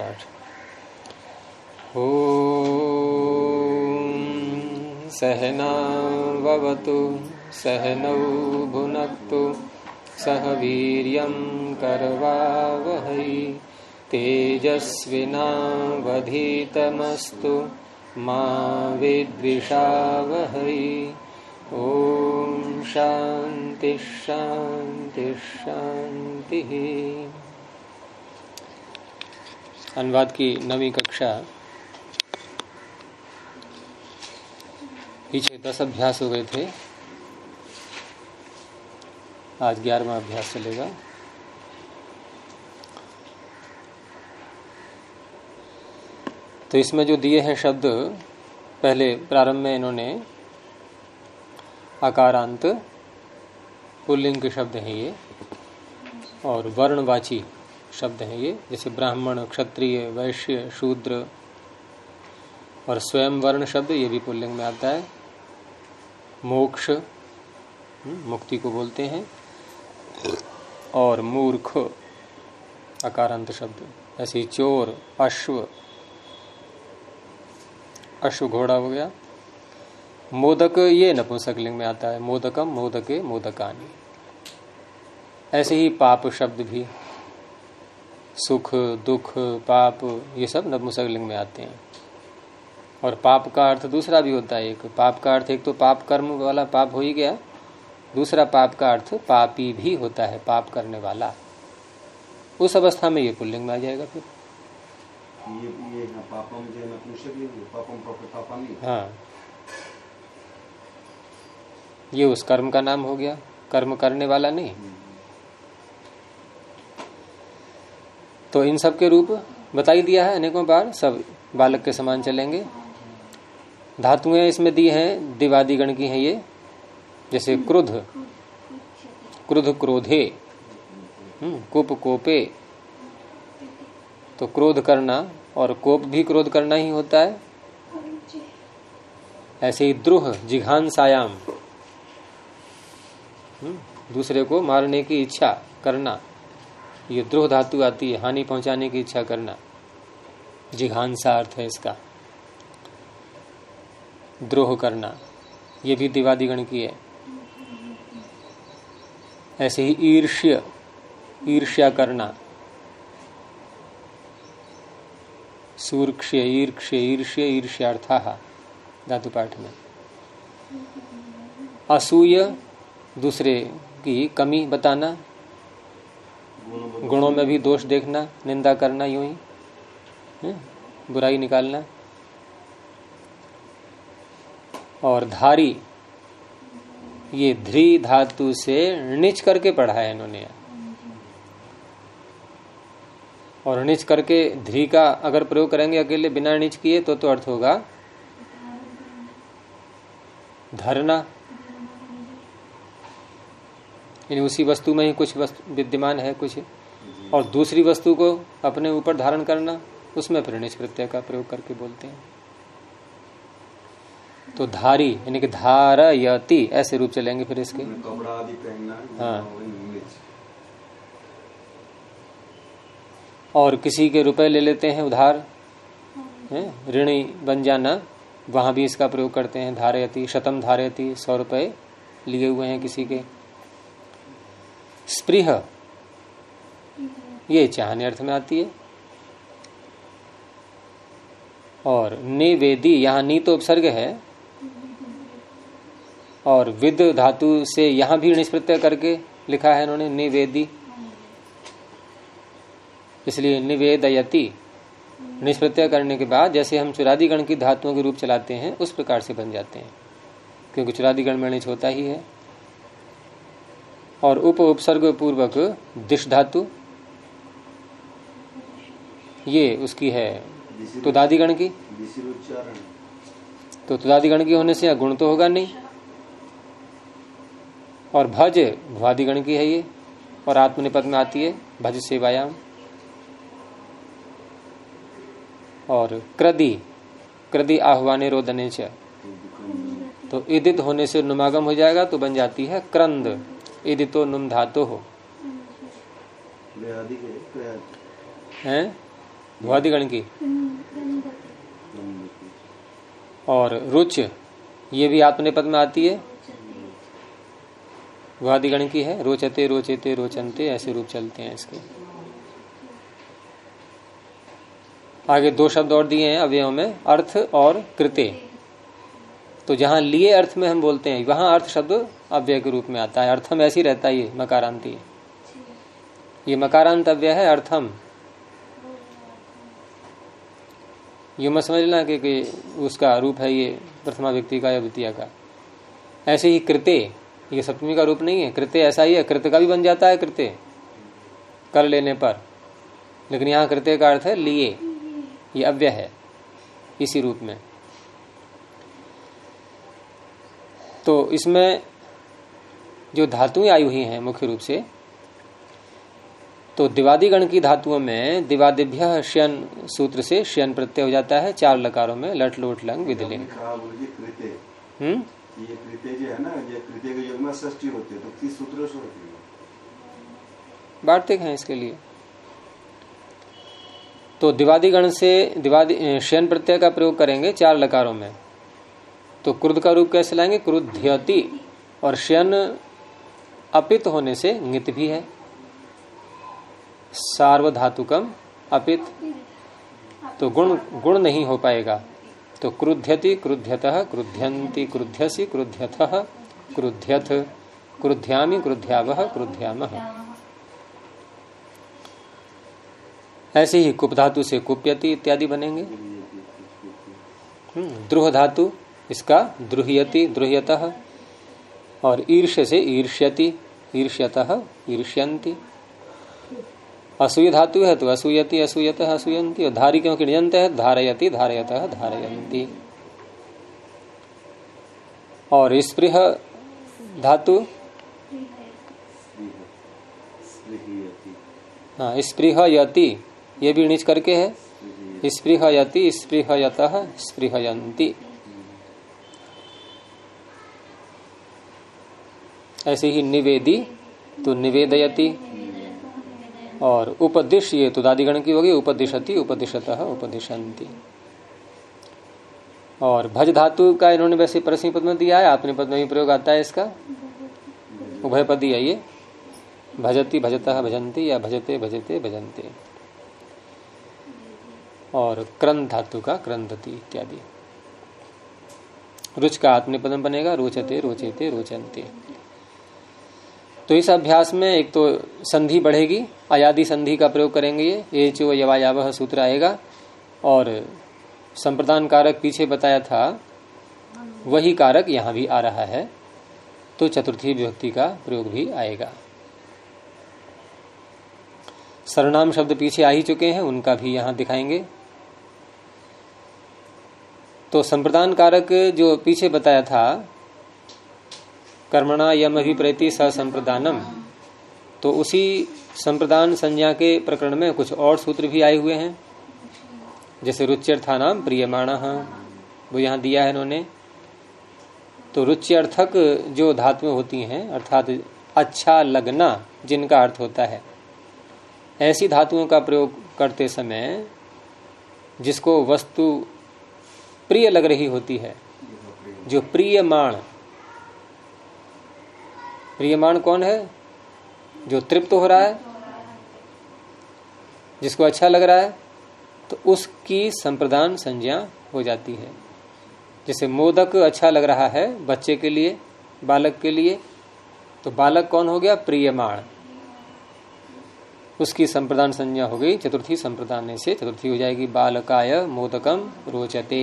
ॐ सहनावतु सहनौ भुनक्तु सह वीर्यं करवावहै तेजस्विनावधीतमस्तु मा विद्विषावहै ॐ शान्तिः शान्तिः शान्तिः अनुवाद की नवी कक्षा। पीछे दस अभ्यास हो गए थे। आज ग्यारहवा अभ्यास चलेगा। तो इसमें जो दिए हैं शब्द, पहले प्रारंभ में इन्होंने आकारांत, पुल्लिंग के शब्द हैं ये, और वर्णवाची। शब्द हैं ये। जैसे ब्राह्मण, क्षत्रिय, वैश्य, शूद्र और स्वयं वर्ण शब्द, ये भी पुल्लिंग में आता है। मोक्ष मुक्ति को बोलते हैं। और मूर्ख, अकारांत शब्द। ऐसे चोर, अश्व अश्व घोड़ा हो गया। मोदक, ये नपुंसकलिंग में आता है। मोदकम, मोदके, मोदकानी। ऐसे ही पाप शब्द भी। सुख दुख पाप ये सब नपुंसकलिंग में आते हैं। और पाप का अर्थ दूसरा भी होता है एक। पाप का अर्थ एक तो पाप कर्म वाला पाप हो ही गया। दूसरा पाप का अर्थ पापी भी होता है पाप करने वाला। उस अवस्था में ये पुल्लिंग में आ जाएगा फिर। ये ये जो है नपुंसक पापम हाँ। ये उस कर्म का नाम हो गया। कर्म करने वाला नहीं। तो इन सब के रूप बताई दिया है अनेकों बार, सब बालक के समान चलेंगे। धातुएँ इसमें दी हैं दिवादी गण की हैं ये, जैसे क्रुध क्रुध क्रोधे कुप कोपे। तो क्रोध करना, और कोप भी क्रोध करना ही होता है। ऐसे ही द्रुह जिघांसायाम दूसरे को मारने की इच्छा करना। ये द्रोह धातु आती है, हानि पहुँचाने की इच्छा करना। जिघांसा अर्थ है इसका। द्रोह करना, ये भी दिवादिगण की है। ऐसे ही ईर्ष्य, ईर्ष्या करना। सूर्क्ष्य, ईर्क्ष्य, ईर्ष्य, ईर्ष्यार्था, धातु पाठ में। असूय, दूसरे की कमी बताना। गुणों में भी दोष देखना, निंदा करना यूँ ही बुराई निकालना। और धारी, ये ध्री धातु से निच करके पढ़ा है इन्होंने। और निच करके ध्री का अगर प्रयोग करेंगे अकेले बिना निच किए तो तो अर्थ होगा धरना। यानी उसी वस्तु में ही कुछ विद्यमान है कुछ और दूसरी वस्तु को अपने ऊपर धारण करना उसमें फिर प्रत्यय का प्रयोग करके बोलते हैं। तो धारी यानी कि धारयति ऐसे रूप चलेंगे फिर इसके। कपड़ा आदि पहनना हाँ। और किसी के रुपए ले लेते हैं उधार है ऋणी बन जाना वहाँ भी इसका प्रयोग करते हैं धारयति शतम धारयति सौ रुपए लिए हुए हैं किसी के। स्पृह। ये चाहने अर्थ में आती है। और निवेदी, यहाँ नी तो उपसर्ग है। और विद धातु से यहाँ भी निष्प्रत्यय करके लिखा है इन्होंने, निवेदी। इसलिए निवेदयति, निष्प्रत्यय करने के बाद जैसे हम चुरादी गण की धातुओं के रूप चलाते हैं, उस प्रकार से बन जाते हैं। क्योंकि चुरादी गण में निच होता ही है। और उप उपसर्ग पूर्वक दिश धातु। ये उसकी है तुदादी गण की। तो तुदादी गण की होने से यहाँ गुण तो होगा नहीं। और भज भुआदि गण की है ये और आत्मनिपद में आती है भज सेवायाम। और क्रदि क्रदि आह्वाने रोदने च। तो इदित होने से नुमागम हो जाएगा तो बन जाती है क्रंद। इदितो नुम धातु हो। है? भुआदिगण की। और रुच ये भी आत्मनिपद में आती है? भुआदिगण की है? रोचते रोचते रोचनते ऐसे रूप चलते हैं इसके। आगे दो शब्द और दिए हैं अवयव में अर्थ और कृत्य तो जहाँ लिए अर्थ में हम बोलते हैं वहाँ अर्थ शब्द अव्यय के रूप में आता है। अर्थम ऐसी रहता है ये मकारांति। ये मकारांत अव्यय है अर्थम। ये मत समझ लेना कि, कि उसका रूप है ये प्रथमा व्यक्ति का या द्वितीय का। ऐसे ही कृत्य ये सप्तमी का रूप नहीं है। कृत्य ऐसा ही है कृत्य का भी बन जाता है कृत्य कर लेने पर। लेकिन यहाँ कृत्य का अर्थ है लिए ये अव्यय है इसी रूप में। तो इसमें जो धातुएँ आई हुई हैं मुख्य रूप से तो दिवादिगण की धातुओं में दिवादिभ्य शयन सूत्र से शयन प्रत्यय हो जाता है चार लकारों में लट लोट लंग विधिलिंग हम्म? ये कृत्य जो है ना ये कृत्य के युग में षष्ठी होती है तो किस सूत्रों से होती है? हैं इसके लिए। तो दिवादी गण से दिवादी शयन प्रत्यय का प्रयोग करेंगे चार लकारों में। तो क्रुद्ध का रूप कैसे लाएँगे? क्रुद्ध्यति। और शयन अपित होने से नित भी है। सार्वधातुकम अपित। तो गुण गुण नहीं हो पाएगा। तो क्रुध्यति क्रुध्यत क्रुध्यंती क्रुध्यसी क्रुध्यथ क्रुध्यथ क्रुध्यामी क्रुध्यावह क्रुध्याम। ऐसे ही कुप धातु से कुप्यति इत्यादि बनेंगे। हम्म, द्रुह धातु इसका द्रुहयति द्रुहयत और ईर्ष्य से ईर्ष्यति, ईर्ष्यत ईर्ष्यंती असूय धातु है तो असूयति, असूयत असूयंती और धारी क्योंकि नियंत है, धारयति, धारयत धारयंती और स्पृह धातु? हाँ स्पृह यति ये भी नीच करके है। स्पृहयति, स्पृहयत स्पृहयंती ऐसे ही निवेदी तो निवेदयति। और उपदिश ये तो दादीगण की होगी, उपदिशति, उपदिशत उपदिशंती और भज धातु का इन्होंने वैसे परसमी पद में दिया है, आपने पद में भी प्रयोग आता है इसका। उभय पदी है ये। भजती, भजता भजंती या भजते भजते भजंते और क्रंद धातु का, क्रंदती इत्यादि। रुच का आत्मनिपदम बनेगा, रोचते, रोचेते, रोचनते। तो इस अभ्यास में एक तो संधि बढ़ेगी अयादि संधि का प्रयोग करेंगे ये चो यवायावह सूत्र आएगा। और संप्रदान कारक पीछे बताया था, वही कारक यहाँ भी आ रहा है तो चतुर्थी विभक्ति का प्रयोग भी आएगा। सरनाम शब्द पीछे आ ही चुके हैं, उनका भी यहाँ दिखाएँगे। तो संप्रदान कारक जो पीछे बताया था कर्मणा यम अभिप्रति संप्रदानम। तो उसी संप्रदान संज्ञा के प्रकरण में कुछ और सूत्र भी आए हुए हैं। जैसे रुच्यर्था नाम प्रियमाण, वो यहाँ दिया है इन्होंने। तो रुच्यर्थक जो धातुएँ होती हैं, अर्थात अच्छा लगना, जिनका अर्थ होता है। ऐसी धातुओं का प्रयोग करते समय जिसको वस्तु प्रिय लग रही होती है, जो प्रियमाण प्रियमाण कौन है? जो तृप्त हो रहा है, जिसको अच्छा लग रहा है तो उसकी संप्रदान संज्ञा हो जाती है। जैसे मोदक अच्छा लग रहा है बच्चे के लिए, बालक के लिए तो बालक कौन हो गया? प्रियमाण। उसकी संप्रदान संज्ञा हो गई, चतुर्थी संप्रदान से चतुर्थी हो जाएगी, बालकाय मोदकम रोचते।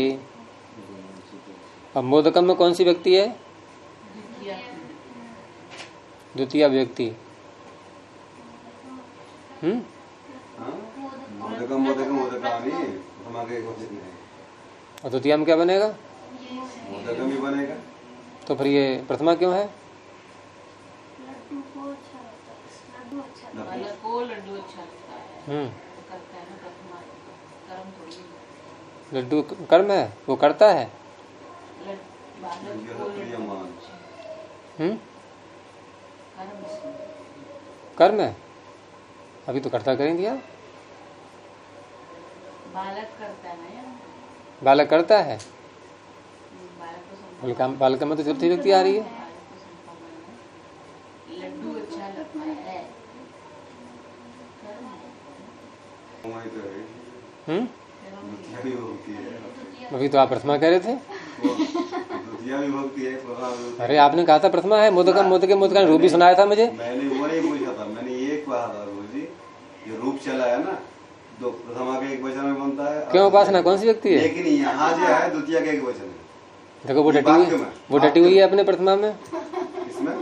अब मोदकम में कौन सी व्यक्ति है? द्वितीय व्यक्ति। हम्म? और द्वितीय में क्या बनेगा? बनेगा। तो फिर ये प्रथमा क्यों है? हम्म। लड्डू कर्म है? वो करता है? हम्म? कर्म है? अभी तो कर्ता करें दिया बालक करता है या बालक करता है? बालक को बालक में तो चतुर्थी व्यक्ति आ रही है। है लड्डू अच्छा लगता है। हम्म? द्वितीया भी होती है। अभी तो आप प्रथमा कह रहे थे। द्वितीया है अरे आपने कहा था प्रथमा है मोदकम मोदके मोदका रूप भी सुनाया था मुझे। मैंने वो नहीं पूछा था मैंने ये कहा था गुरु जी ये रूप चला है ना दो प्रथमा का एक वचन में बनता है क्यों उपासना कौन सी व्यक्ति है? लेकिन यहाँ जो है द्वितीय का एक वचन है। देखो वो डटी हुई वो डटी हुई है अपने प्रथमा में? इसमें?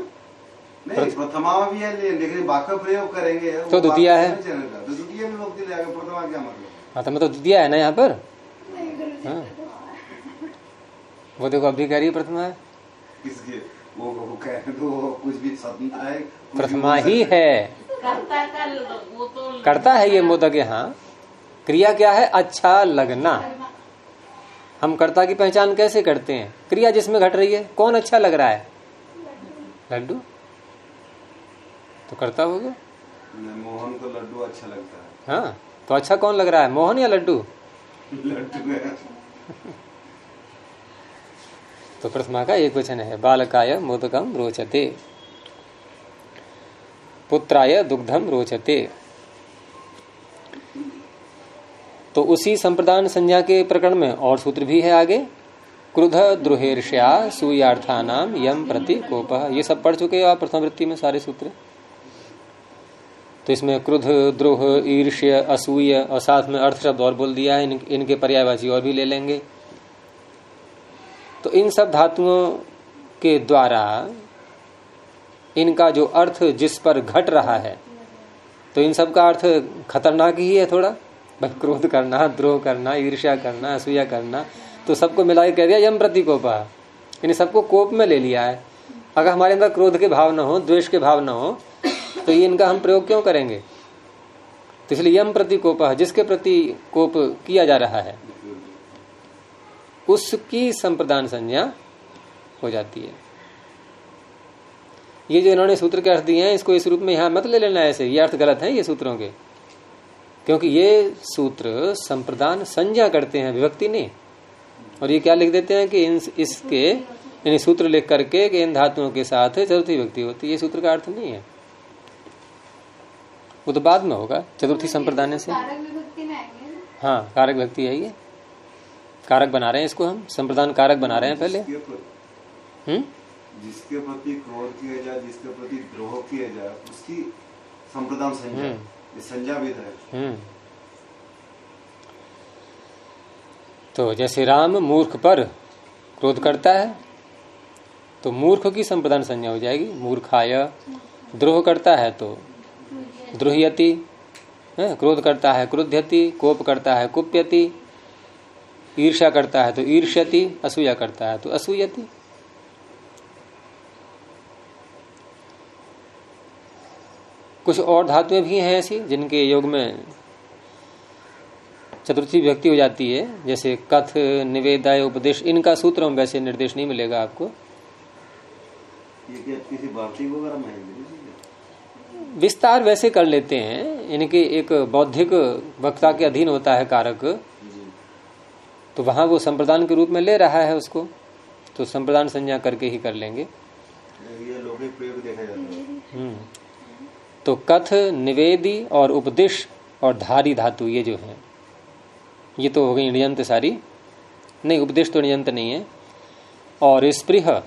नहीं प्रथमा में भी है लेकिन वाक्य प्रयोग करेंगे। तो द्वितीय है। तो द्वितीय में भक्ति ले आगे प्रथमा क्या मतलब हाँ? तो मैं तो दिया है ना यहाँ पर? हाँ। वो देखो अभी कह रही है प्रथमा? है वो वो तो कुछ भी है प्रथमा ही है। करता का वो तो करता है ये मोदक यहाँ। क्रिया क्या है? अच्छा लगना। हम कर्ता की पहचान कैसे करते हैं? क्रिया जिसमें घट रही है कौन अच्छा लग रहा है? लड्डू। तो करता हो गया। मोहन को लड्डू अच्छा लगता है। हाँ तो अच्छा कौन लग रहा है? मोहन या लड्डू? लड्डू है। तो प्रथमा का एक वचन है बालकाय मोदकम रोचते पुत्राय दुग्धम रोचते। तो उसी संप्रदान संज्ञा के प्रकरण में और सूत्र भी है आगे क्रुध द्रोहेर्ष्या सूयार्थानाम यम प्रति कोप। ये सब पढ़ चुके हो आप प्रथम वृत्ति में सारे सूत्र। तो इसमें क्रुध द्रोह ईर्ष्य असूय और साथ में अर्थ शब्द और बोल दिया है इन, इनके पर्यायवाची और भी ले लेंगे। तो इन सब धातुओं के द्वारा इनका जो अर्थ जिस पर घट रहा है तो इन सब का अर्थ खतरनाक ही है थोड़ा। भाई, क्रोध करना, द्रोह करना, ईर्ष्या करना, असूया करना तो सबको मिला के कह दिया, यम प्रति कोपा इन सबको कोप में ले लिया है। अगर हमारे अंदर क्रोध के भाव न हो, द्वेष के भाव न हो तो ये इनका हम प्रयोग क्यों करेंगे? तो इसलिए यम प्रति कोप जिसके प्रति कोप किया जा रहा है उसकी संप्रदान संज्ञा हो जाती है। ये जो इन्होंने सूत्र के अर्थ दिए हैं इसको इस रूप में यहाँ मत ले लेना ऐसे। ये अर्थ गलत है ये सूत्रों के। क्योंकि ये सूत्र संप्रदान संज्ञा करते हैं विभक्ति ने। और ये क्या लिख देते हैं कि इन इसके इन सूत्र लिख करके कि इन धातुओं के साथ चतुर्थी विभक्ति होती है। ये सूत्र का अर्थ नहीं है। वो तो बाद में होगा चतुर्थी संप्रदान से कारक विभक्ति में हाँ कारक व्यक्ति है ये। कारक बना रहे हैं इसको हम? संप्रदान कारक बना रहे हैं पहले? जिसके प्रति- हम्म? जिसके प्रति क्रोध किया जाए जिसके प्रति द्रोह किया जाए उसकी संप्रदान संज्ञा हम्म। संज्ञा भी है। हम्म। तो जैसे राम मूर्ख पर क्रोध करता है तो मूर्ख की संप्रदान संज्ञा हो जाएगी। मूर्खाय द्रोह करता है तो द्रोहयति। क्रोध करता है क्रुध्यति कोप करता है कुप्यति। ईर्ष्या करता है तो ईर्ष्यति असूया करता है तो असूयति। कुछ और धातुएँ भी हैं ऐसी जिनके योग में चतुर्थी व्यक्ति हो जाती है जैसे कथ निवेदाय उपदेश इनका सूत्र में वैसे निर्देश नहीं मिलेगा आपको? विस्तार वैसे कर लेते हैं इनके एक बौद्धिक वक्ता के अधीन होता है कारक। तो वहाँ वो संप्रदान के रूप में ले रहा है उसको तो संप्रदान संज्ञा करके ही कर लेंगे। ये प्रयोग देखा जाता है। हम्म। तो कथ निवेदी और उपदेश और धारी धातु ये जो है ये तो हो गई नियंत सारी। नहीं उपदेश तो नियंत नहीं है। और स्पृह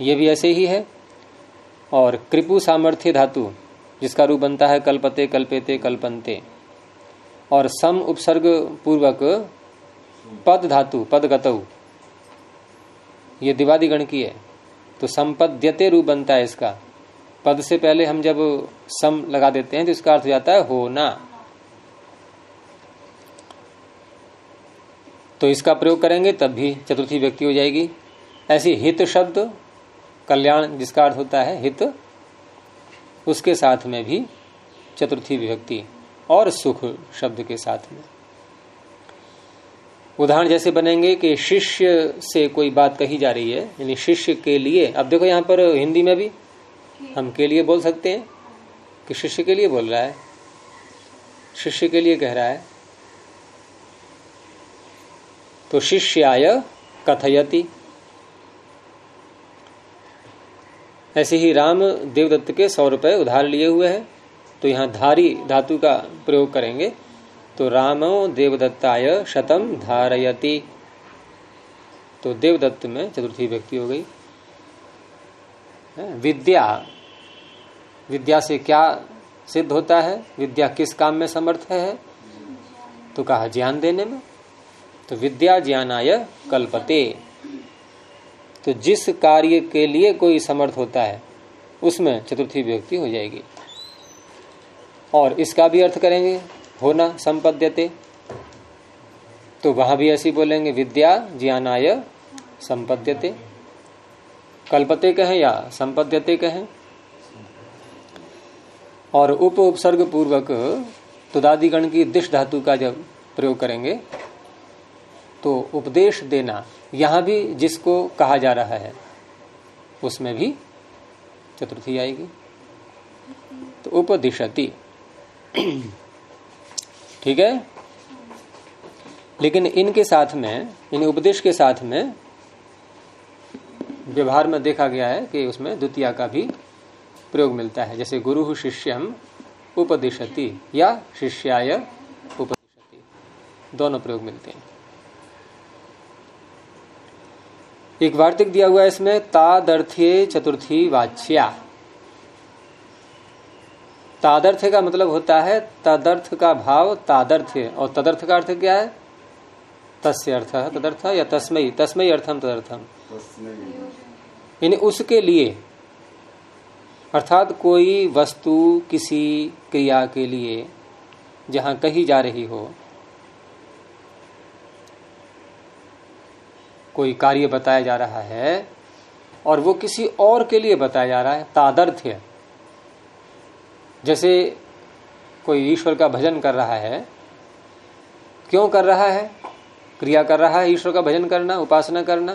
ये भी ऐसे ही है। और कृपु सामर्थ्य धातु जिसका रूप बनता है कल्पते कल्पेते कल्पन्ते। और सम उपसर्ग पूर्वक पद धातु, पद गतऊ ये दिवादी गण की है। तो संपद्यते रूप बनता है इसका। पद से पहले हम जब सम लगा देते हैं तो इसका अर्थ हो जाता है होना। तो इसका प्रयोग करेंगे तब भी चतुर्थी व्यक्ति हो जाएगी। ऐसी हित शब्द, कल्याण जिसका अर्थ होता है हित, उसके साथ में भी चतुर्थी विभक्ति और सुख शब्द के साथ में। उदाहरण जैसे बनेंगे कि शिष्य से कोई बात कही जा रही है, यानी शिष्य के लिए। अब देखो यहाँ पर हिंदी में भी हम के लिए बोल सकते हैं कि शिष्य के लिए बोल रहा है। शिष्य के लिए कह रहा है। तो शिष्याय कथयति। ऐसे ही राम देवदत्त के सौ रुपए उधार लिए हुए हैं। तो यहाँ धारी धातु का प्रयोग करेंगे। तो रामो देवदत्ताय शतम धारयति। तो देवदत्त में चतुर्थी व्यक्ति हो गई। विद्या। विद्या से क्या सिद्ध होता है? विद्या किस काम में समर्थ है? तो कहा ज्ञान देने में। तो विद्या ज्ञानाय कल्पते। तो जिस कार्य के लिए कोई समर्थ होता है, उसमें चतुर्थी व्यक्ति हो जाएगी। और इसका भी अर्थ करेंगे। होना संपद्यते। तो वहाँ भी ऐसी बोलेंगे, विद्या ज्ञानाय संपद्यते। कल्पते कहें या संपद्यते कहें? और उप उपसर्ग पूर्वक तुदादिगण की दिश धातु का जब प्रयोग करेंगे तो उपदेश देना, यहाँ भी जिसको कहा जा रहा है, उसमें भी चतुर्थी आएगी। तो उपदिशति। ठीक है? लेकिन इनके साथ में इन उपदेश के साथ में, व्यवहार में देखा गया है कि उसमें द्वितीय का भी प्रयोग मिलता है। जैसे गुरु शिष्यम उपदिशति या शिष्याय उपदिशति। दोनों प्रयोग मिलते हैं। एक वार्तिक दिया हुआ है इसमें, तादर्थ्य चतुर्थी वाच्या। तादर्थ्य का मतलब होता है तदर्थ का भाव तादर्थ्य और तदर्थ का अर्थ क्या है? तस्य अर्थ है तदर्थ या तस्मय तस्मय अर्थम तदर्थम। यानी उसके लिए अर्थात कोई वस्तु किसी क्रिया के लिए जहाँ कही जा रही हो कोई कार्य बताया जा रहा है और वो किसी और के लिए बताया जा रहा है तादर्थ्य जैसे कोई ईश्वर का भजन कर रहा है क्यों कर रहा है? क्रिया कर रहा है ईश्वर का भजन करना उपासना करना।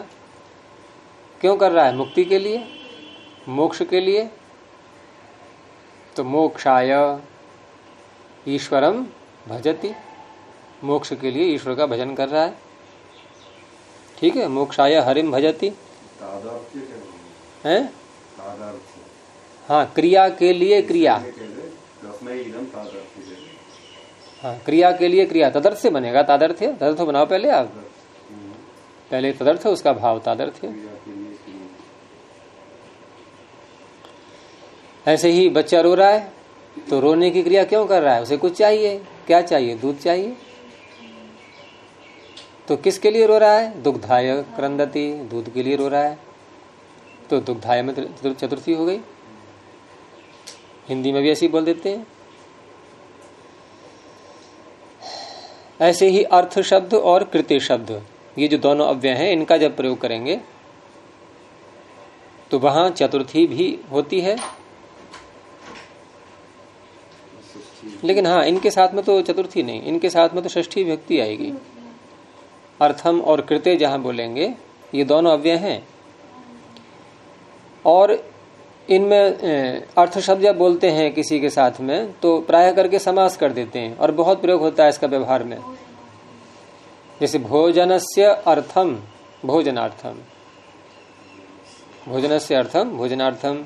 क्यों कर रहा है? मुक्ति के लिए? मोक्ष के लिए? तो मोक्षाय ईश्वरम भजती। मोक्ष के लिए ईश्वर का भजन कर रहा है। ठीक है? मोक्षाय हरिम भजती। है? हाँ क्रिया के लिए क्रिया। हाँ क्रिया के लिए क्रिया तदर्थ से बनेगा तादर्थ्य तदर्थ बनाओ पहले आप। पहले तदर्थ उसका भाव तादर्थ्य ऐसे ही बच्चा रो रहा है तो रोने की क्रिया क्यों कर रहा है? उसे कुछ चाहिए? क्या चाहिए? दूध चाहिए? तो किसके लिए रो रहा है? दुग्धाय क्रंदती दूध के लिए रो रहा है। तो दुग्धाय में चतुर्थी हो गई। हिंदी में भी ऐसी बोल देते हैं। ऐसे ही अर्थ शब्द और कृत्य शब्द, ये जो दोनों अव्यय हैं, इनका जब प्रयोग करेंगे तो वहाँ चतुर्थी भी होती है। लेकिन हाँ इनके साथ में तो चतुर्थी नहीं, इनके साथ में तो षष्ठी व्यक्ति आएगी। अर्थम और कृत्य जहाँ बोलेंगे, ये दोनों अव्यय हैं। और इनमें अर्थ शब्द जब बोलते हैं किसी के साथ में तो प्राय करके समास कर देते हैं और बहुत प्रयोग होता है इसका व्यवहार में। जैसे भोजन से अर्थम, भोजनार्थम। भोजन से अर्थम, भोजनार्थम।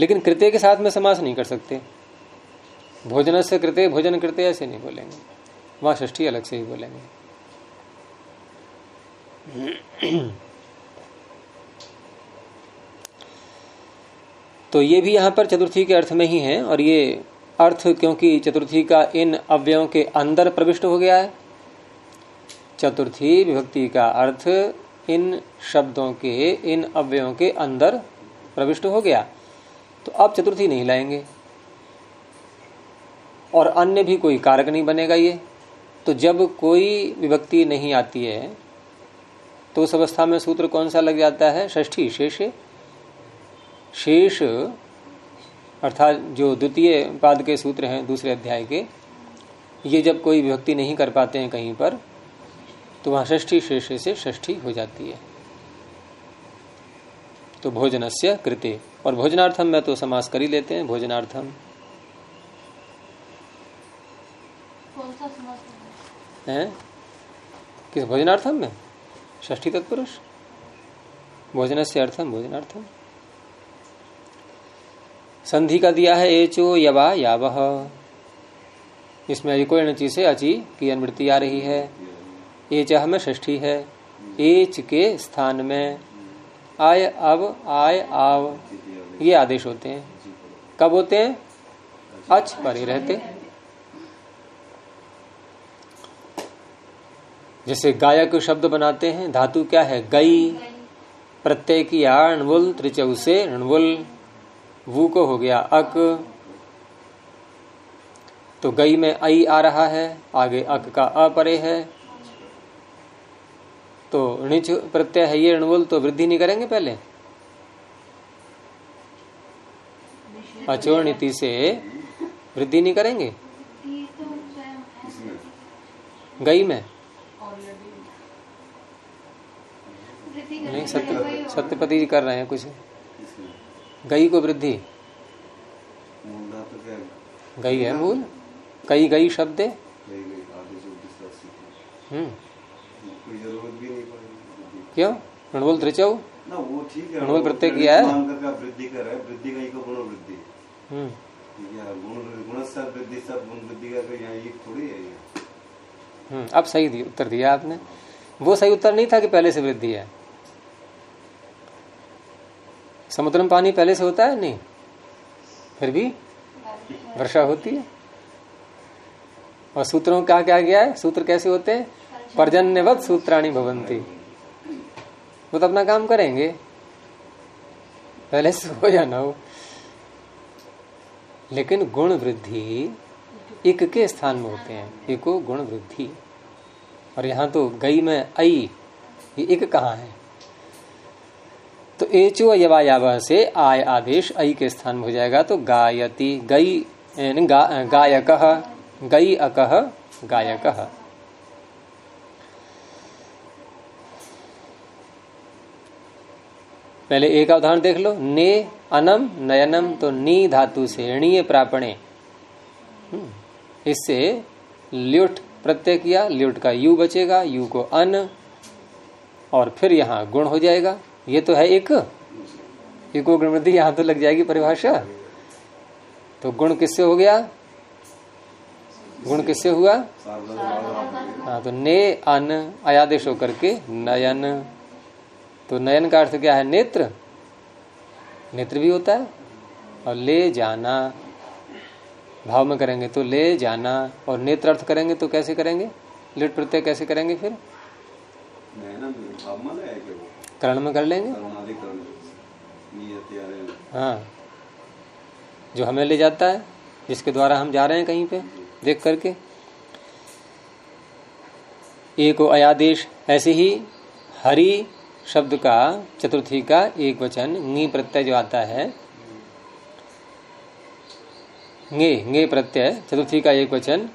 लेकिन कृत्य के साथ में समास नहीं कर सकते। भोजन से कृत्य, भोजन कृत्य ऐसे नहीं बोलेंगे। वहाँ ष्ठी अलग से ही बोलेंगे। तो ये भी यहाँ पर चतुर्थी के अर्थ में ही है और ये अर्थ क्योंकि चतुर्थी का इन अव्ययों के अंदर प्रविष्ट हो गया है। चतुर्थी विभक्ति का अर्थ इन शब्दों के, इन अव्ययों के अंदर प्रविष्ट हो गया। तो अब चतुर्थी नहीं लाएँगे। और अन्य भी कोई कारक नहीं बनेगा ये। तो जब कोई विभक्ति नहीं आती है तो उस अवस्था में सूत्र कौन सा लग जाता है? षष्ठी शेष शेष अर्थात जो द्वितीय पाद के सूत्र हैं दूसरे अध्याय के ये जब कोई विभक्ति नहीं कर पाते हैं कहीं पर तो वहाँ षष्ठी शेष से षष्ठी हो जाती है। तो भोजनस्य कृत्य और भोजनार्थम में तो समास कर ही लेते हैं भोजनार्थम। कौन सा समास है? किस भोजनार्थम में? ष्ठी तत्पुरुष? भोजन से अर्थम भोजनार्थम। संधि का दिया है एचो यवा यावह। इसमें अजिको नची से अची की अनुवृत्ति आ रही है। एचह में ष्ठी है। एच के स्थान में। आय अब आय आव। ये आदेश होते हैं। कब होते हैं? अच पर रहते। जैसे गायक शब्द बनाते हैं, धातु क्या है? गई। प्रत्यय की अणवुल त्रिचौ से अणवुल वू को हो गया अक। तो गई में आई आ रहा है, आगे अक का अपरे है। तो णिच प्रत्यय है ये ऋणवुल तो वृद्धि नहीं करेंगे पहले? अचोर्णिति से वृद्धि नहीं करेंगे? गई में। नहीं, सत्य सत्यपति जी कर रहे हैं कुछ। गई को वृद्धि? है? गई है मूल कई गई शब्द? हम्म। कोई ज़रूरत भी नहीं पड़ेगी क्यों? त्रिचौ? है प्रत्यय किया है? मान करके आप वृद्धि कर रहे वृद्धि कहीं को गुण वृद्धि। हम्म। ठीक गुण गुण सब वृद्धि सब गुण वृद्धि का यहाँ थोड़ी है हम्म अब सही उत्तर दिया आपने। वो सही उत्तर नहीं था कि पहले से वृद्धि है। समुद्र में पानी पहले से होता है? नहीं। फिर भी वर्षा होती है। और सूत्रों का क्या गया है? सूत्र कैसे होते हैं? पर्जन्यवत सूत्राणी भवंती वो तो अपना काम करेंगे। पहले से हो या ना हो। लेकिन गुण वृद्धि एक के स्थान में होते हैं। एको गुण वृद्धि। और यहाँ तो गई में आई, ये एक कहाँ है? तो एचो यवायाव से आय आदेश आई के स्थान हो जाएगा। तो गायती गई गा, गायक गई अकह गायक। पहले एक उदाहरण देख लो। ने अनम नयनम तो नी धातु से णीय प्रापणे। हम्म, इससे ल्युट प्रत्यय किया। ल्युट का यू बचेगा यू को अन और फिर यहाँ गुण हो जाएगा। ये तो है एक। इको गुण वृद्धि यहाँ तो लग जाएगी परिभाषा। तो गुण किससे हो गया? गुण किससे हुआ? हाँ तो ने, अन अयादेश होकर के नयन। तो नयन का अर्थ क्या है? नेत्र। नेत्र भी होता है। और ले जाना। भाव में करेंगे तो ले जाना। और नेत्र अर्थ करेंगे तो कैसे करेंगे? लिट प्रत्यय कैसे करेंगे फिर? करण में कर लेंगे? हाँ। जो हमें ले जाता है जिसके द्वारा हम जा रहे हैं कहीं पे देख करके। एक अयादेश ऐसे ही हरि शब्द का चतुर्थी का एक वचन नी प्रत्यय जो आता है। गे गे प्रत्यय चतुर्थी का एक वचन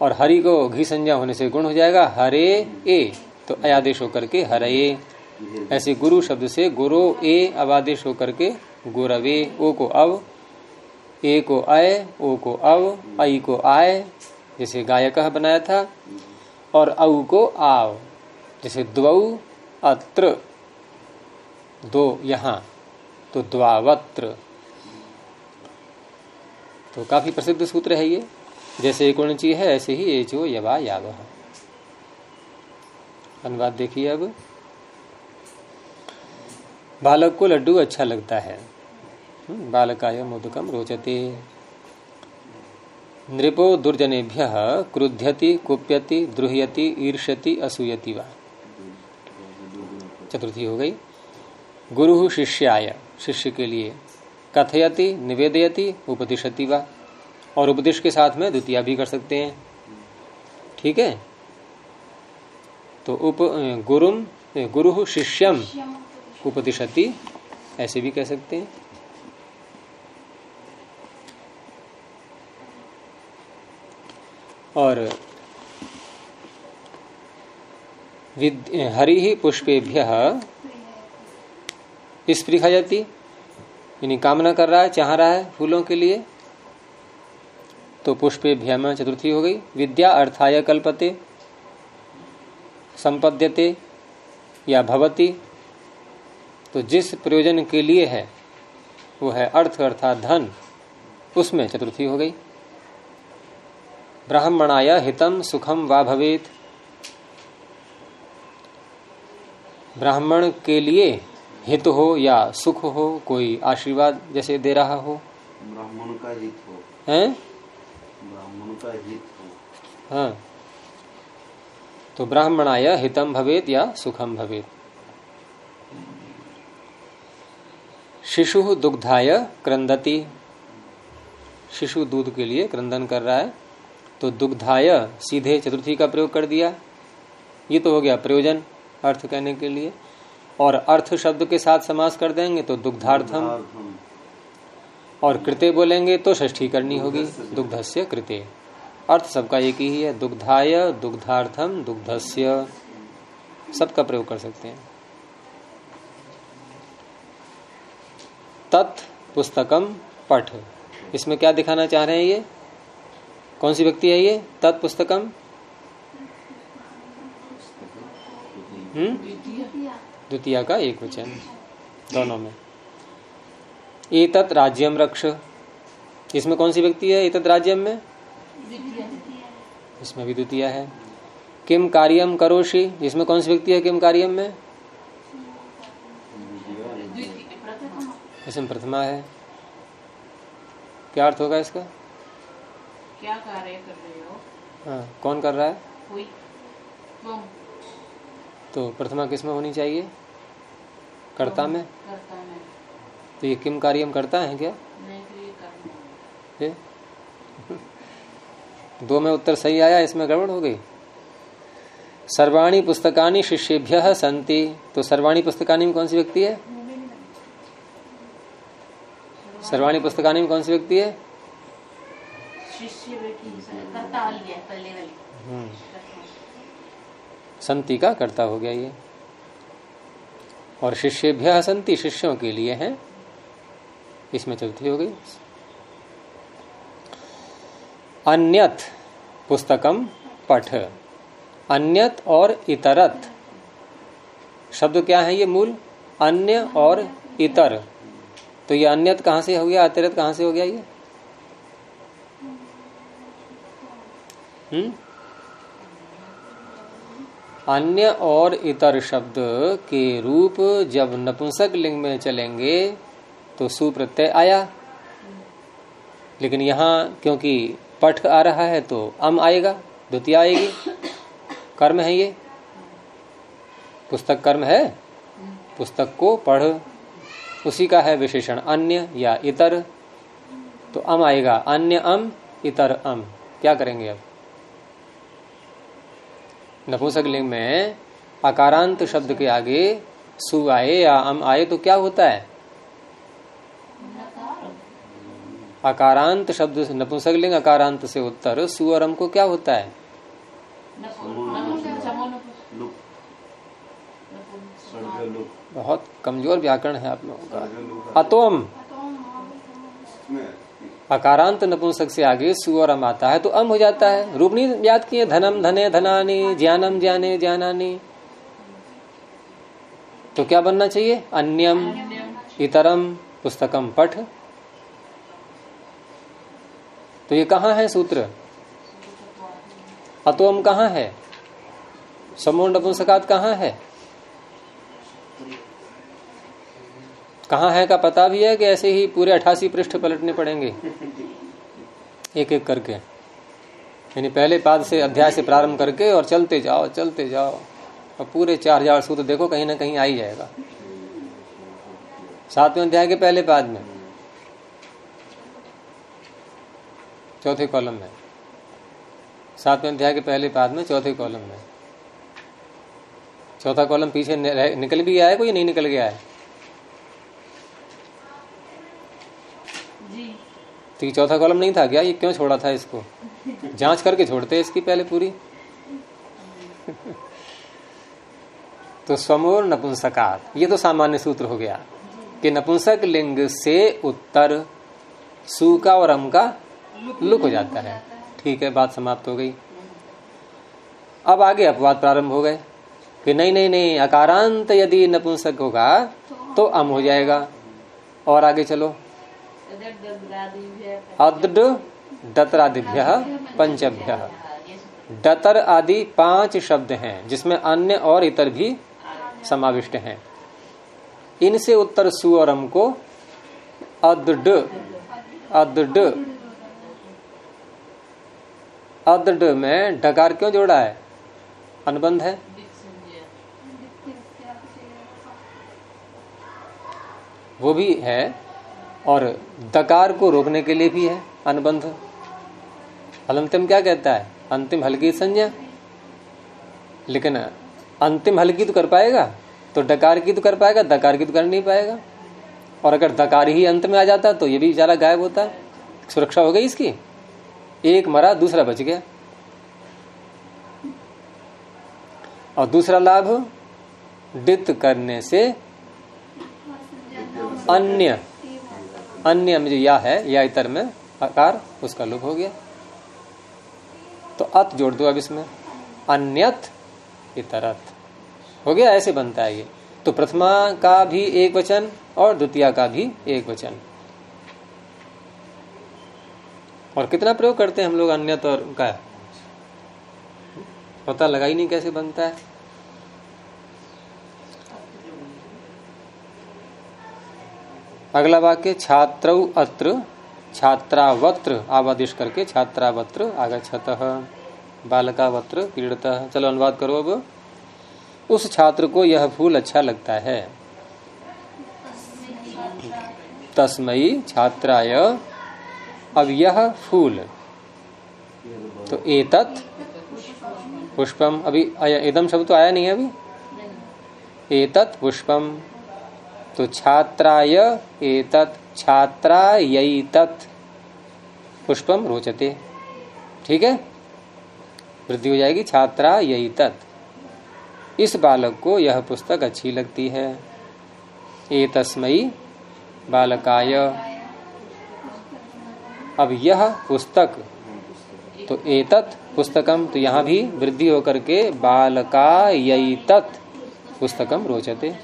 और हरि को घी संज्ञा होने से गुण हो जाएगा हरे ए तो अयादेश होकर के हरे। ऐसे गुरु शब्द से गुरु ए अवादेश होकर के गुरवे ओ को अव ए को अय ओ को अव आई को आय जैसे गायक बनाया था और औ को आव जैसे द्वौ अत्र दो यहाँ तो द्वावत्र। तो काफ़ी प्रसिद्ध सूत्र है ये। जैसे एक उणची है ऐसे ही एचो यवा याव। अनुवाद देखिए अब। बालक को लड्डू अच्छा लगता है। हम्म, बालकाय मोदकम रोचते। नृपो दुर्जनेभ्य क्रुध्यति कुप्यति द्रुह्यति ईर्ष्यति असूयति वा। चतुर्थी हो गई। गुरु शिष्याय शिष्य के लिए कथयति निवेदयति उपदिशति वा। और उपदेश के साथ में द्वितीय भी कर सकते हैं। ठीक है? तो उप गुरुम गुरु शिष्यम। उपदिशति ऐसे भी कह सकते हैं। और हरि ही पुष्पेभ्य स्पृहा जाती, यानी कामना कर रहा है, चाह रहा है फूलों के लिए तो पुष्पेभ्य में चतुर्थी हो गई। विद्या अर्थाय कल्पते, संपद्यते या भवती तो जिस प्रयोजन के लिए है वो है अर्थ अर्थात धन उसमें चतुर्थी हो गई। ब्राह्मणाय हितम सुखम वा भवेत। ब्राह्मण के लिए हित हो या सुख हो कोई आशीर्वाद जैसे दे रहा हो। ब्राह्मण का हित हो। हैं? ब्राह्मण का हित हो। हाँ। तो ब्राह्मणाय हितम भवेत या सुखम भवेत। शिशु दुग्धाय क्रंदती शिशु दूध के लिए क्रंदन कर रहा है। तो दुग्धाय सीधे चतुर्थी का प्रयोग कर दिया। ये तो हो गया प्रयोजन, अर्थ कहने के लिए। और अर्थ शब्द के साथ समास कर देंगे तो दुग्धार्थम। और कृते बोलेंगे तो षष्ठी करनी होगी। दुग्धस्य कृते। अर्थ सबका एक ही है। दुग्धाय, दुग्धार्थम, दुग्धस्य। सबका प्रयोग कर सकते हैं। तत् पुस्तकम पठ। इसमें क्या दिखाना चाह रहे हैं ये? कौन सी व्यक्ति है ये? तत् पुस्तकम हम्म? द्वितीय का एक वचन। दोनों में। एतत् राज्यम रक्ष। इसमें कौन सी व्यक्ति है एतत् राज्यम में? इसमें भी द्वितीय है। किम कार्यम करोशी इसमें कौन सी व्यक्ति है किम कार्यम में द्वितीय प्रथम इसमें प्रथमा है। क्या अर्थ होगा इसका? क्या कार्य कर रहे हो? हाँ कौन कर रहा है? कोई। तुम तो प्रथमा किसमें होनी चाहिए? कर्ता में? करता मैं। तो ये किम कार्यम करता है क्या? नहीं तो ये? दो में उत्तर सही आया इसमें गड़बड़ हो गई। सर्वाणी पुस्तकानी शिष्येभ्य संति तो सर्वाणी पुस्तकानी में कौन सी व्यक्ति है? सर्वाणी पुस्तकानी में कौन सी व्यक्ति है? शिष्य संति का कर्ता हो गया ये। और शिष्येभ्य संति शिष्यों के लिए है। इसमें चौथी हो गई। अन्यत पुस्तकम पठ। अन्यत और इतरत। शब्द क्या है ये मूल? अन्य और इतर। तो ये अन्यत कहाँ से हो गया, अतिरत कहाँ से हो गया ये? हम्म? अन्य और इतर शब्द के रूप जब नपुंसक लिंग में चलेंगे तो सुप्रत्यय आया। लेकिन यहाँ क्योंकि पठ आ रहा है तो अम आएगा, द्वितीय आएगी। कर्म है ये। पुस्तक कर्म है? पुस्तक को पढ़ उसी का है विशेषण अन्य या इतर। तो अम आएगा अन्य अम इतर अम। क्या करेंगे अब? नपुंसक लिंग में अकारांत शब्द के आगे सु आए या अम आए तो क्या होता है? अकारांत शब्द नपुंसक लिंग अकारांत से उत्तर सु और अम को क्या होता है? लुक बहुत कमज़ोर व्याकरण है आप लोगों का। अतोम। अकारांत नपुंसक से आगे सु और अम आता है तो अम हो जाता है। रूप नहीं याद किए, धनम, धने, धनानी, ज्ञानम, ज्ञाने, ज्ञानानी। तो क्या बनना चाहिए? अन्यम, इतरम, पुस्तकम, पठ। तो ये कहाँ है सूत्र? अतोम कहाँ है? समूह नपुंसकात कहाँ है? कहाँ है का पता भी है कि ऐसे ही पूरे अठासी पृष्ठ पलटने पड़ेंगे? एक एक करके। यानी पहले पाद से अध्याय से प्रारंभ करके और चलते जाओ चलते जाओ। और पूरे चार हज़ार सूत्र देखो, कहीं ना कहीं आ ही जाएगा। सातवें अध्याय के पहले पाद में। चौथे कॉलम में। सातवें अध्याय के पहले पाद में, चौथे कॉलम में। चौथा कॉलम पीछे निकल भी गया है कोई? नहीं निकल गया है। तो ये चौथा कॉलम नहीं था क्या? ये क्यों छोड़ा था इसको? जाँच करके छोड़ते इसकी पहले पूरी? तो समोर नपुंसकात ये तो सामान्य सूत्र हो गया। कि नपुंसक लिंग से उत्तर सु का और अम का लुक हो जाता है। ठीक है, बात समाप्त हो गई। अब आगे अपवाद प्रारंभ हो गए। कि नहीं नहीं नहीं, अकारांत यदि नपुंसक होगा तो अम हो जाएगा। और आगे चलो। अद डतरादिभ्य पंचभ्य। डतर आदि पाँच शब्द हैं, जिसमें अन्य और इतर भी समाविष्ट हैं। इनसे उत्तर सु और को अदड अदड अदड में डकार क्यों जोड़ा है? अनुबंध है। वो भी है और दकार को रोकने के लिए भी है अनुबंध। अलंतिम क्या कहता है? अंतिम हल्की संज्ञा। लेकिन अंतिम हल्की तो कर पाएगा तो डकार की तो कर पाएगा, दकार की तो कर नहीं पाएगा। और अगर दकार ही अंत में आ जाता तो ये भी बेचारा गायब होता। सुरक्षा हो गई इसकी। एक मरा, दूसरा बच गया। और दूसरा लाभ, डित करने से अन्य अन्य में जो या है, या इतर में, आकार, उसका लोप हो गया। तो अत जोड़ दो अब इसमें। अन्यत, इतरत। हो गया, ऐसे बनता है ये। तो प्रथमा का भी एक वचन और द्वितीय का भी एक वचन। और कितना प्रयोग करते हैं हम लोग अन्यत और का? पता लगा ही नहीं कैसे बनता है। अगला वाक्य छात्र अत्र, छात्रावत्र, आवादिश करके छात्रावत्र आगछत बालकावत्र क्रीड़त चलो अनुवाद करो अब। उस छात्र को यह फूल अच्छा लगता है। तस्मयी छात्राय, अब यह फूल। तो एतत पुष्पम। अभी एकदम शब्द तो आया नहीं है अभी? एतत पुष्पम। तो छात्राय एतत, छात्रायतत। पुष्पम रोचते। ठीक है? वृद्धि हो जाएगी छात्रा यही तत् इस बालक को यह पुस्तक अच्छी लगती है। ए तस्मयी बालकाय। अब यह पुस्तक तो एतत् पुस्तकम तो यहाँ भी वृद्धि होकर के बालका यही तत् पुस्तकम रोचते।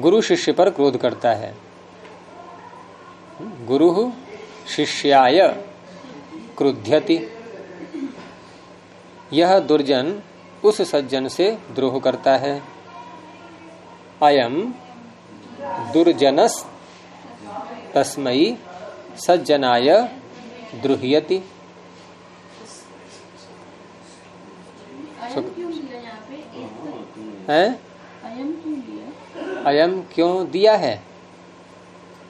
गुरु शिष्य पर क्रोध करता है। गुरु शिष्याय क्रुध्यति। यह दुर्जन उस सज्जन से द्रोह करता है। अयम दुर्जनस तस्मयी सज्जनाय द्रुह्यति। है? अयम क्यों दिया है?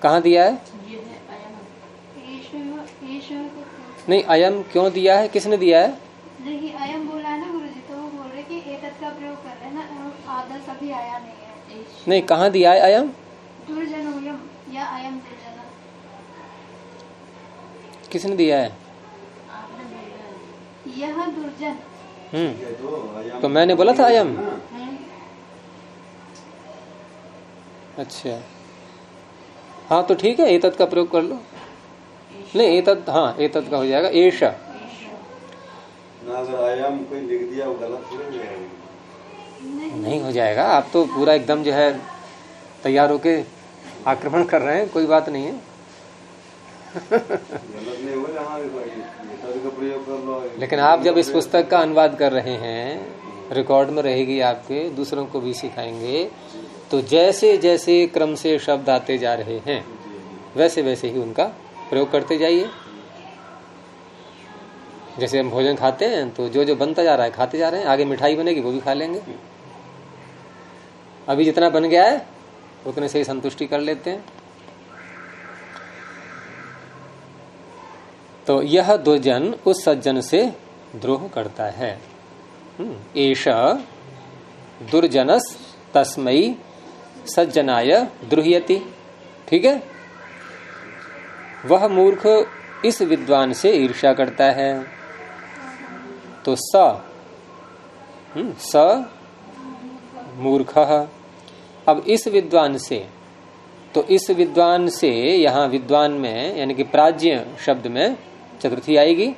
कहा दिया है? नहीं अयम क्यों दिया है? किसने दिया है? नहीं अयम बोला है ना गुरु जी तो वो बोल रहे कि एतत का प्रयोग कर रहे हैं ना अभी आया नहीं है। नहीं कहाँ दिया है अयम? दुर्जनोयम या अयम दुर्जन। किसने दिया है? यह दुर्जन। हम्म। तो मैंने बोला था अयम। अच्छा। हाँ तो ठीक है एतत का प्रयोग कर लो। नहीं एतत हाँ एतत का हो जाएगा एश ना अगर आयाम कोई लिख दिया वो गलत थोड़ी जाएगा। नहीं हो जाएगा आप तो पूरा एकदम जो है तैयार होके आक्रमण कर रहे हैं कोई बात नहीं है। लेकिन आप जब इस पुस्तक का अनुवाद कर रहे हैं रिकॉर्ड में रहेगी आपके, दूसरों को भी सिखाएँगे। तो जैसे जैसे क्रम से शब्द आते जा रहे हैं, वैसे वैसे ही उनका प्रयोग करते जाइए। जैसे हम भोजन खाते हैं तो जो जो बनता जा रहा है, खाते जा रहे हैं, आगे मिठाई बनेगी, वो भी खा लेंगे। अभी जितना बन गया है, उतने से ही संतुष्टि कर लेते हैं। तो यह दुर्जन उस सज्जन से द्रोह करता है। एश दुर्जनस तस्मयी सज्जनाय द्रुह्यति। ठीक है? वह मूर्ख इस विद्वान से ईर्ष्या करता है। तो स हम्म, स मूर्ख। अब इस विद्वान से तो इस विद्वान से यहाँ विद्वान में यानी कि प्राज्य शब्द में चतुर्थी आएगी।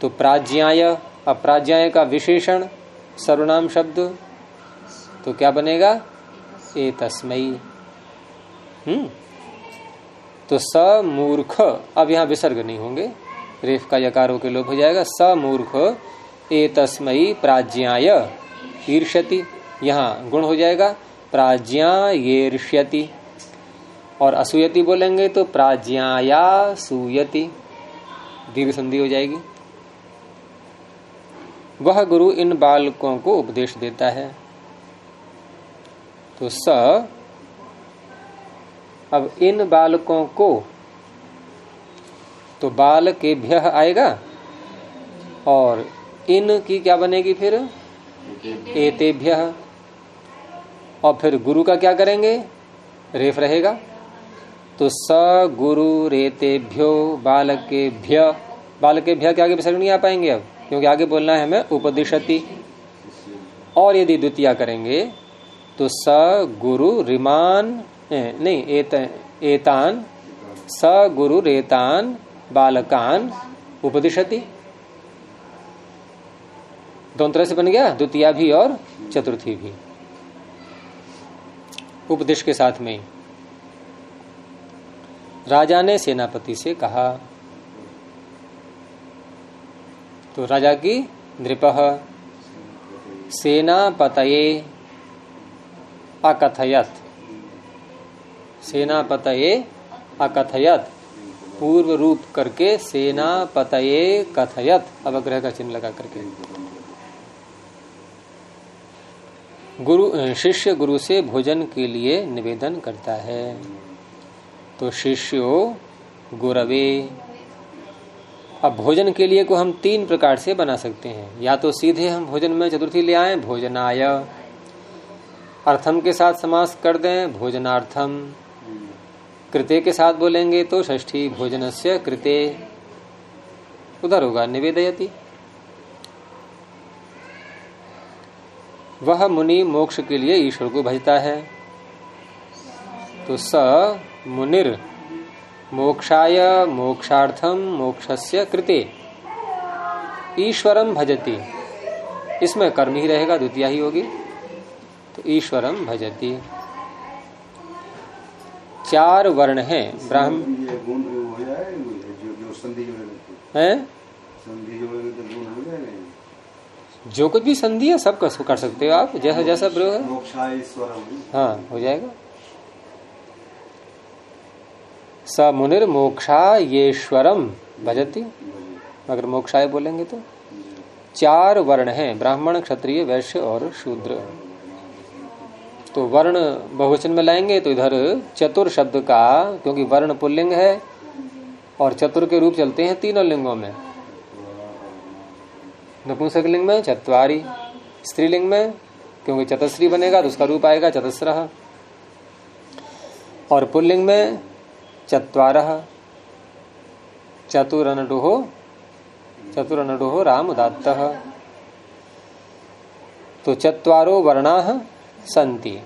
तो प्राज्याय अब प्राज्ञाय का विशेषण, सर्वनाम शब्द तो क्या बनेगा? ए तस्मयी हम्म। तो स मूर्ख, अब यहाँ विसर्ग नहीं होंगे। रेफ का यकारों के लोप हो जाएगा। स मूर्ख, ए तस्मयी प्राज्ञाय, ईर्ष्यति। यहाँ गुण हो जाएगा। प्राज्ञा येष्यति और असूयति बोलेंगे तो प्राज्ञाया सूयति दीर्घ संधि हो जाएगी। वह गुरु इन बालकों को उपदेश देता है। तो स, अब इन बालकों को तो बाल के भ्य आएगा और इन की क्या बनेगी फिर? एतेभ्य और फिर गुरु का क्या करेंगे? रेफ रहेगा। तो स, गुरु रेतेभ्यो बालकेभ्य बालकेभ्य के आगे विसर्ग नहीं आ पाएँगे अब? क्योंकि आगे बोलना है हमें उपदिशति। और यदि द्वितीय करेंगे तो स गुरु रिमान नहीं एत, एतान स गुरु रेतान बालकान उपदिशति। दोनों तरह से बन गया द्वितीय भी और चतुर्थी भी। उपदेश के साथ में। राजा ने सेनापति से कहा तो राजा की नृप, सेनापतये अकथयत। सेनापतये अकथयत। पूर्व रूप करके सेनापतये कथयत। अवग्रह का चिन्ह लगा करके। गुरु, शिष्य गुरु से भोजन के लिए निवेदन करता है। तो शिष्यो, गुरवे अब भोजन के लिए को हम तीन प्रकार से बना सकते हैं। या तो सीधे हम भोजन में चतुर्थी ले आए, भोजनाय। अर्थम के साथ समास कर दें, भोजनार्थम। कृते के साथ बोलेंगे तो षष्ठी भोजन से कृते। उधर होगा, निवेदयती। वह मुनि मोक्ष के लिए ईश्वर को भजता है। तो स मुनिर। मोक्षाय मोक्षार्थम मोक्षस्य कृते। ईश्वरम भजती। इसमें कर्म ही रहेगा द्वितीय ही होगी। तो ईश्वरम भजती। चार वर्ण हैं ब्राह्म हो जो तो हो? जाएगा जो कुछ भी संधि है सब कर कर सकते हो आप। जैसा जैसा प्रयोग है। हाँ हो जाएगा। स मुनिर मोक्षा येश्वरम भजती। अगर मोक्षाय बोलेंगे तो। चार वर्ण हैं, ब्राह्मण, क्षत्रिय, वैश्य और शूद्र। तो वर्ण बहुवचन में लाएँगे तो इधर चतुर शब्द का, क्योंकि वर्ण पुल्लिंग है और चतुर के रूप चलते हैं तीनों लिंगों में। नपुंसक लिंग में चतवारी, स्त्रीलिंग में, क्योंकि चतस्री बनेगा तो उसका रूप आएगा चतस्र। और पुल्लिंग में चतवार चतुरनडुहो चतुरनडुहो राम उदात्त तो चत्वारो वर्णा सन्ति।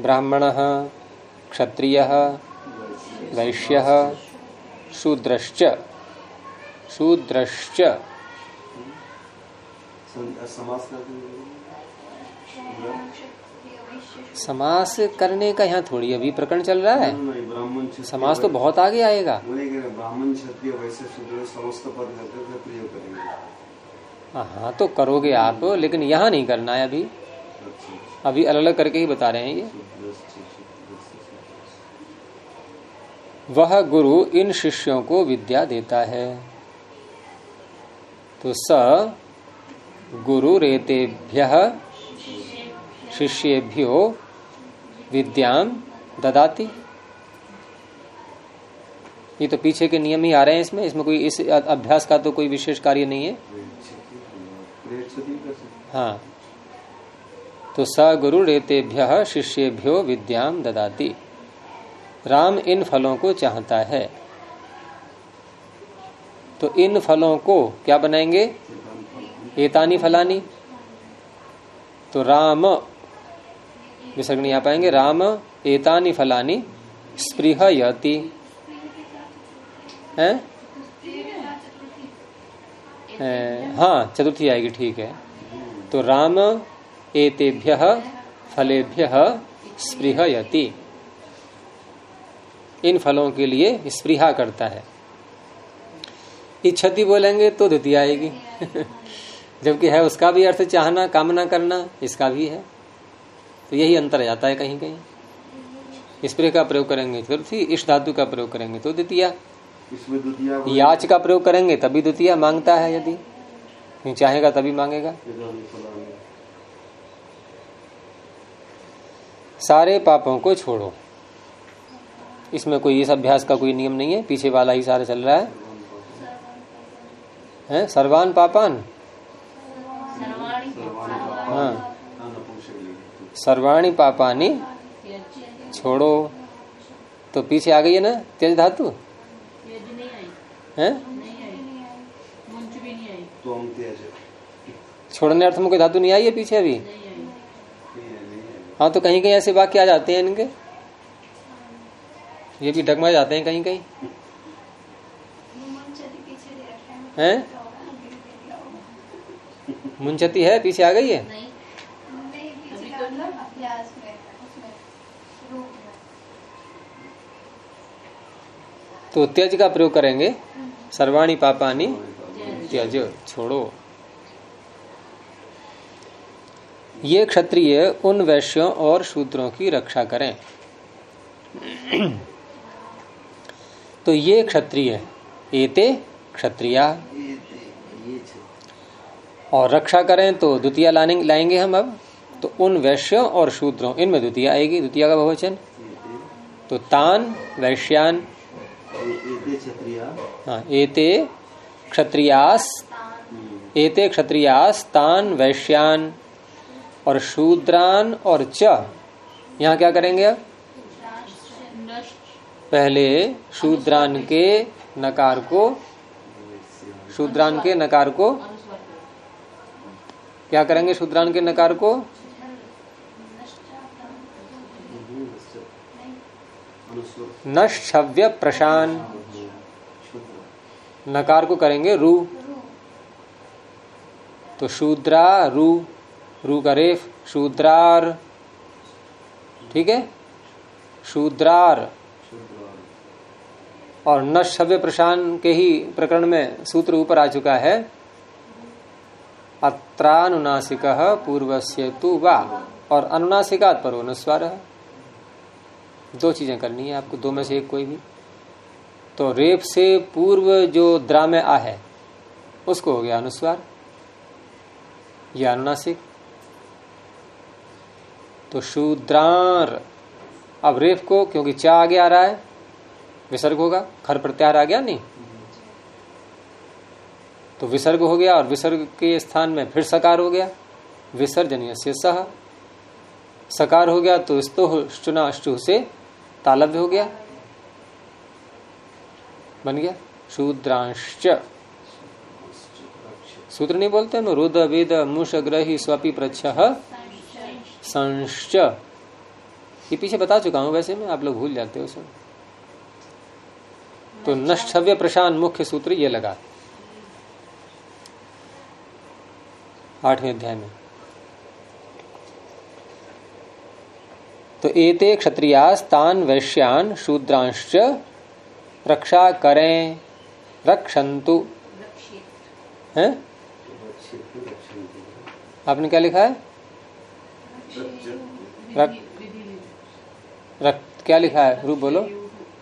ब्राह्मण, क्षत्रिय, वैश्य, शूद्रश्च। शूद्रश्च। समास समास करने का यहाँ थोड़ी अभी प्रकरण चल रहा है। समास तो बहुत आगे आएगा। हैं, ब्राह्मण क्षत्रिय वैसे समस्त पद प्रयोग करेंगे। हाँ तो करोगे आप लेकिन यहाँ नहीं करना है अभी। अच्छा। अभी अलग अलग करके ही बता रहे हैं ये। वह गुरु इन शिष्यों को विद्या देता है। तो स गुरु रेतेभ्य शिष्येभ्यो विद्याम ददाती। ये तो पीछे के नियम ही आ रहे हैं इसमें। इसमें कोई इस अभ्यास का तो कोई विशेष कार्य नहीं है। हाँ। तो स गुरु रेतेभ्य शिष्येभ्यो विद्याम ददाती। राम इन फलों को चाहता है। तो इन फलों को क्या बनाएँगे? एतानी फलानी। तो राम विसर्ग नहीं आ पाएँगे राम एतानी फलानी स्पृहयति हैं? ए, हाँ चतुर्थी आएगी ठीक है। तो राम एतेभ्य फलेभ्य स्पृहयति इन फलों के लिए स्पृहा करता है। इच्छति बोलेंगे तो द्वितीय आएगी। जबकि है उसका भी अर्थ चाहना कामना करना इसका भी है। तो यही अंतर जाता है कहीं कहीं। स्प्रे का प्रयोग करेंगे चतुर्थी इस धातु का प्रयोग करेंगे तो द्वितीय। इसमें द्वितीय याच का प्रयोग करेंगे तभी द्वितीय माँगता है यदि। चाहेगा तभी मांगेगा। सारे पापों को छोड़ो। इसमें कोई इस अभ्यास का कोई नियम नहीं है पीछे वाला ही सारा चल रहा है। हैं? सर्वान पापान। हाँ हाँ। सर्वाणी पापानी छोड़ो। तो पीछे आ गई है ना तेज धातु? है? छोड़ने अर्थ में कोई धातु नहीं आई है पीछे अभी? है, तो कहीं कहीं ऐसे वाक्य आ जाते हैं इनके। ये भी डगमग जाते हैं कहीं कहीं। हैं? मुंचती है पीछे आ गई है नहीं नहीं पीछे का मतलब अभ्यास में उसमें रूप में तो त्यज का प्रयोग करेंगे। सर्वाणी पापानी। त्यज छोड़ो। ये क्षत्रिय उन वैश्यों और शूद्रों की रक्षा करें। तो ये क्षत्रिय, एते क्षत्रिया। और रक्षा करें तो द्वितीय लाएँगे हम अब। तो उन वैश्यों और शूद्रों, इनमें द्वितीय आएगी, द्वितीय का बहुवचन। तो तान, वैश्यान हाँ एते क्षत्रियास हम्म, एते क्षत्रियास तान वैश्यान और शूद्रान और च। यहाँ क्या करेंगे पहले शूद्रान के नकार को शूद्रान के नकार को क्या करेंगे शूद्रान के नकार को हम्म, नश्छव्य प्रशान नकार को करेंगे रू। तो शूद्रा रू। रू का रेफ, शूद्रार। ठीक है? शूद्रार। और नश्छव्य प्रशान के ही प्रकरण में सूत्र ऊपर आ चुका है। अत्रानुनासिक पूर्वस्य तु वा। और अनुनासिकात पर अनुस्वार दो चीज़ें करनी है आपको, दो में से एक कोई भी। तो रेप से पूर्व जो द्रा में आ है, उसको हो गया अनुस्वार, या अनुनासिक। तो शूद्रार, अब रेप को, क्योंकि चा आगे आ रहा है, विसर्ग होगा, खर प्रत्याहार आ गया, नहीं। तो विसर्ग हो गया, और विसर्ग के स्थान में फिर सकार हो गया, विसर्जनीय से सह। सकार हो गया तो स्तो चुना से तालव्य हो गया। बन गया। शूद्रांश्च। सूत्र नहीं बोलते? हम रुद वेद मुष ग्रही स्वपी प्रच्छ संश्च। ये पीछे बता चुका हूँ वैसे में आप लोग भूल जाते हो उसमें तो नष्टव्य प्रशान मुख्य सूत्र ये लगा। आठवें अध्याय में। तो एते क्षत्रियास तान वैश्यान शूद्रांश्च रक्षा करें। रक्षंतु। हैं? आपने क्या लिखा है? रक, रक, क्या लिखा है? रूप बोलो।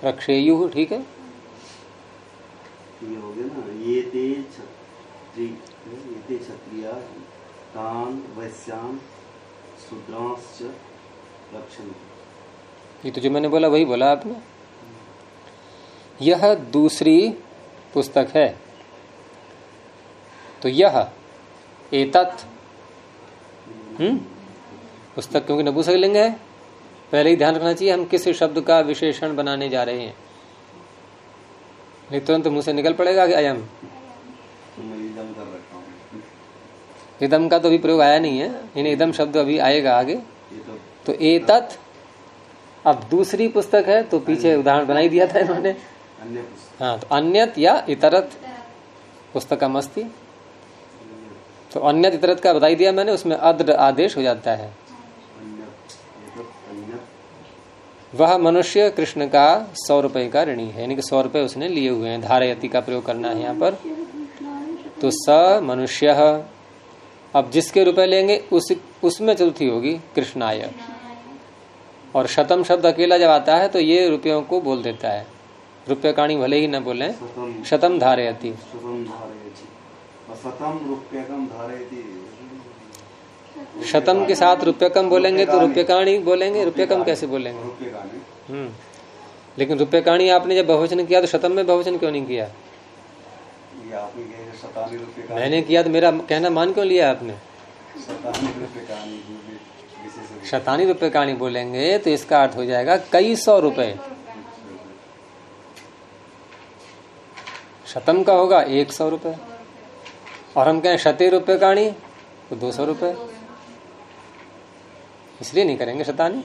रक्षेयु ठीक है? ये हो गया ना ये ते ये ते क्षत्रिया तान वैश्यान शूद्रांश्च ये तो जो मैंने बोला वही बोला आपने। यह दूसरी पुस्तक है। तो यह एतत्। हम्म? पुस्तक क्योंकि नपुंसक लिंग है। पहले ही ध्यान रखना चाहिए हम किस शब्द का विशेषण बनाने जा रहे हैं। नहीं तुरंत मुँह से निकल पड़ेगा कि अयम तो एकदम कर रखा हूँ। इदम का तो अभी प्रयोग आया नहीं है। यानी इदम शब्द अभी आएगा आगे। तो एतत् अब दूसरी पुस्तक है तो पीछे उदाहरण बनाई दिया था इन्होंने। हाँ तो अन्यत या इतरत पुस्तकम अस्ति। तो अन्य इतरत का बताई दिया मैंने उसमें अद्र आदेश हो जाता है। वह मनुष्य कृष्ण का सौ रुपए का ऋणी है यानी कि सौ रुपए उसने लिए हुए हैं धारयति का प्रयोग करना है यहाँ पर। तो स मनुष्य अब जिसके रुपए लेंगे उस उसमें चतुर्थी होगी कृष्णाय। और शतम शब्द अकेला जब आता है तो ये रुपयों को बोल देता है। रुपये काणी भले ही न बोले शतम। धारे धारयति। शतम के साथ रुपये कम बोलेंगे तो रुपये काणी बोलेंगे रुपये कम कैसे बोलेंगे? हम्म। लेकिन रुपये काणी आपने जब बहुवचन किया तो शतम में बहुवचन क्यों नहीं किया? मैंने किया तो मेरा कहना मान क्यों लिया आपने? शतानी रुपये कहानी बोलेंगे तो इसका अर्थ हो जाएगा कई सौ रुपए शतम का होगा, एक सौ रुपये और हम कहें शते रुपये कहानी तो दो सौ रुपये इसलिए नहीं करेंगे शतानी।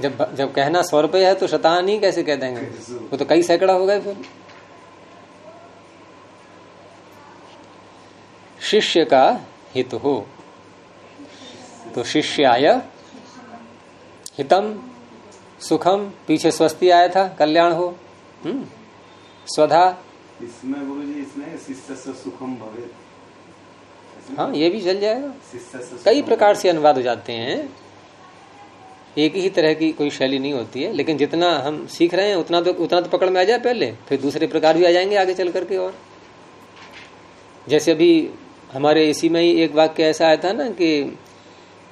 जब जब कहना सौ रुपये है तो शतानी कैसे कह देंगे? वो तो कई सैकड़ा हो गए फिर। शिष्य का हित हो। तो शिष्याय हितम सुखम पीछे स्वस्ति आया था कल्याण हो। हम्म स्वधा। इसमें गुरु जी इसमें शिष्य से सुखम भवे। हाँ ये भी चल जाएगा। कई प्रकार से अनुवाद हो जाते हैं। एक ही तरह की कोई शैली नहीं होती है लेकिन जितना हम सीख रहे हैं उतना तो उतना तो पकड़ में आ जाए पहले फिर दूसरे प्रकार भी आ जाएँगे आगे चल करके और। जैसे अभी हमारे इसी में ही एक वाक्य ऐसा आया था ना कि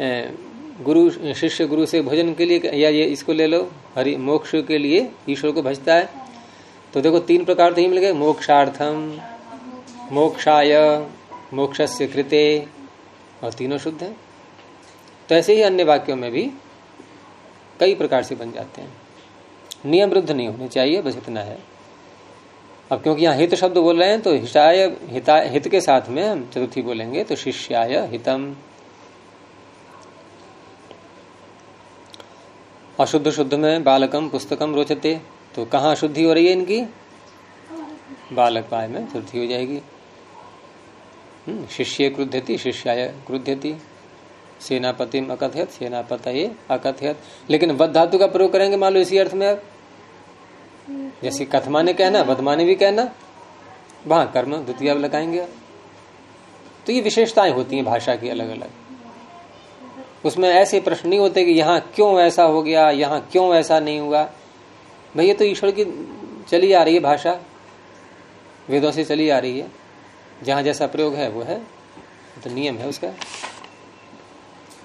गुरु, शिष्य गुरु से भोजन के लिए या ये इसको ले लो, हरि, मोक्ष के लिए ईश्वर को भजता है। तो देखो, तीन प्रकार तो ही मिल गए। मोक्षार्थम, मोक्षाय, मोक्षस्य कृते, और तीनों शुद्ध हैं। तो ऐसे ही अन्य वाक्यों में भी कई प्रकार से बन जाते हैं। नियम वृद्ध नहीं होने चाहिए, बस इतना है। अब क्योंकि यहाँ हित शब्द बोल रहे हैं तो हिताय, हिता, हित के साथ में हम चतुर्थी बोलेंगे तो शिष्याय, हितम। अशुद्ध शुद्ध में बालकम पुस्तकम रोचते। तो कहाँ शुद्धि हो रही है इनकी? बालक पाय में शुद्धि हो जाएगी। हम्म, शिष्य क्रुध्यति शिष्याय क्रुध्यति। सेनापतिम अकथयत सेनापत अकथयत। लेकिन वध धातु का प्रयोग करेंगे मान लो इसी अर्थ में अब जैसे कथमाने कहना वधमाने भी कहना। वहाँ कर्म द्वितीय लगाएँगे। तो ये विशेषताएँ होती हैं भाषा की अलग अलग उसमें ऐसे प्रश्न नहीं होते कि यहाँ क्यों ऐसा हो गया, यहाँ क्यों ऐसा नहीं हुआ। भाई, ये तो ईश्वर की चली आ रही है भाषा। वेदों से चली आ रही है। जहाँ जैसा प्रयोग है, वो है। तो नियम है उसका।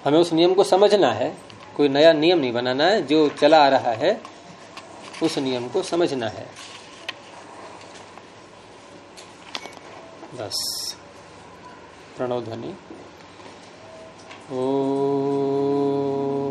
हमें उस नियम को समझना है। कोई नया नियम नहीं बनाना है। जो चला आ रहा है, उस नियम को समझना है। बस। प्रणव ध्वनि। ओ